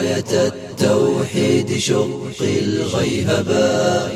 راية التوحيد شق الغيهبا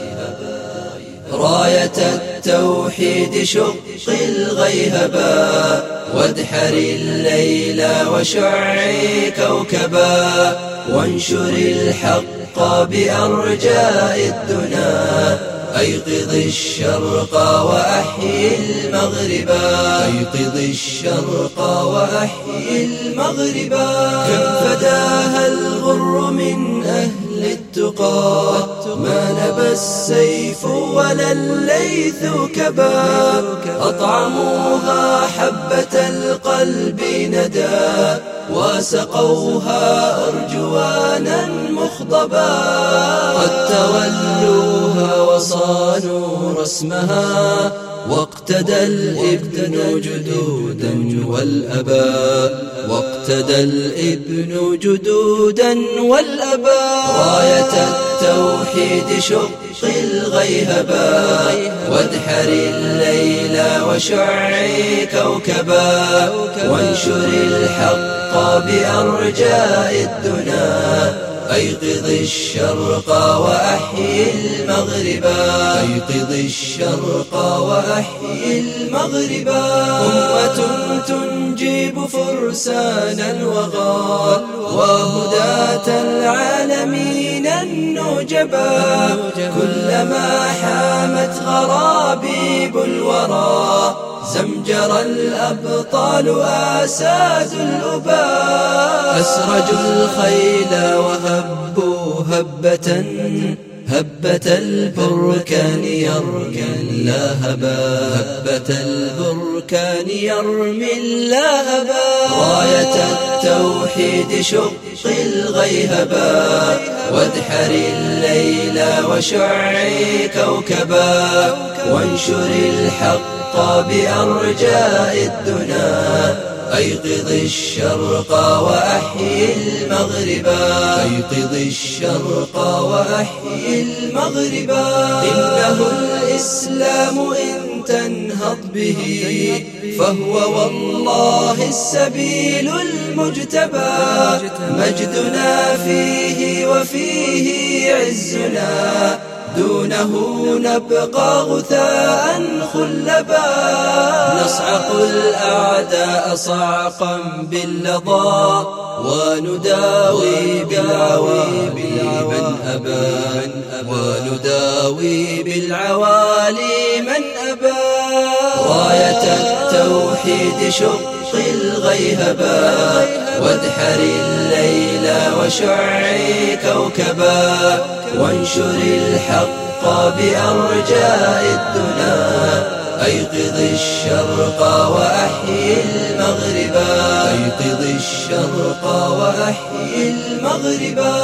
راية التوحيد شق الغيهبا وادحر الليل وشعي كوكبا وانشر الحق بأرجاء الدنا. أيقظ الشرق وأحيي المغربا أيقظ الشرق وأحيي المغربا كم فداها الغر من أهل التقى. ما نبى السيف ولا الليث كبا أطعموها حبة القلب ندى. وسقوها أرجوانا مخضبا قد تولوها وصانوا رسمها. واقتدى الابن جدودا والأباء واقتدى الابن جدودا والأباء راية التوحيد شق الغيهبا وادحر الليل وشعي كوكبا وانشر الحق بأرجاء الدنا. أيقظ الشرق وأحيي المغربا أيقظ الشرق وأحيي المغربا أمة تنجب فرسانا وغال وهداة العالمين النجبا كلما حامت غرابيب الورى زمجر الأبطال أساد الأباء أسرجوا الخيل وهبوا هبة هبة البركان يرمي اللهبا هبة البركان يرمي اللهبا راية التوحيد شق الغيهبا وادحر الليل وشعي كوكبا وانشر الحق بأرجاء الدنا. أيقظ الشرق وأحيي المغربا أيقظ الشرق وأحيي المغربا إنه الإسلام إن تنهض به فهو والله السبيل المجتبى. مجدنا فيه وفيه عزنا. دونه نبقى غثاء خلبا. نصعق الأعداء صعقا باللظى ونداوي بالعوالي من أبى. ونداوي بالعوالي من أبى راية التوحيد شق الغيهبا وادحر الليل وشعي كوكبا وانشر الحق بأرجاء الدنا أيقظ الشرق وأحيي المغربا أيقظ الشرق وأحيي المغربا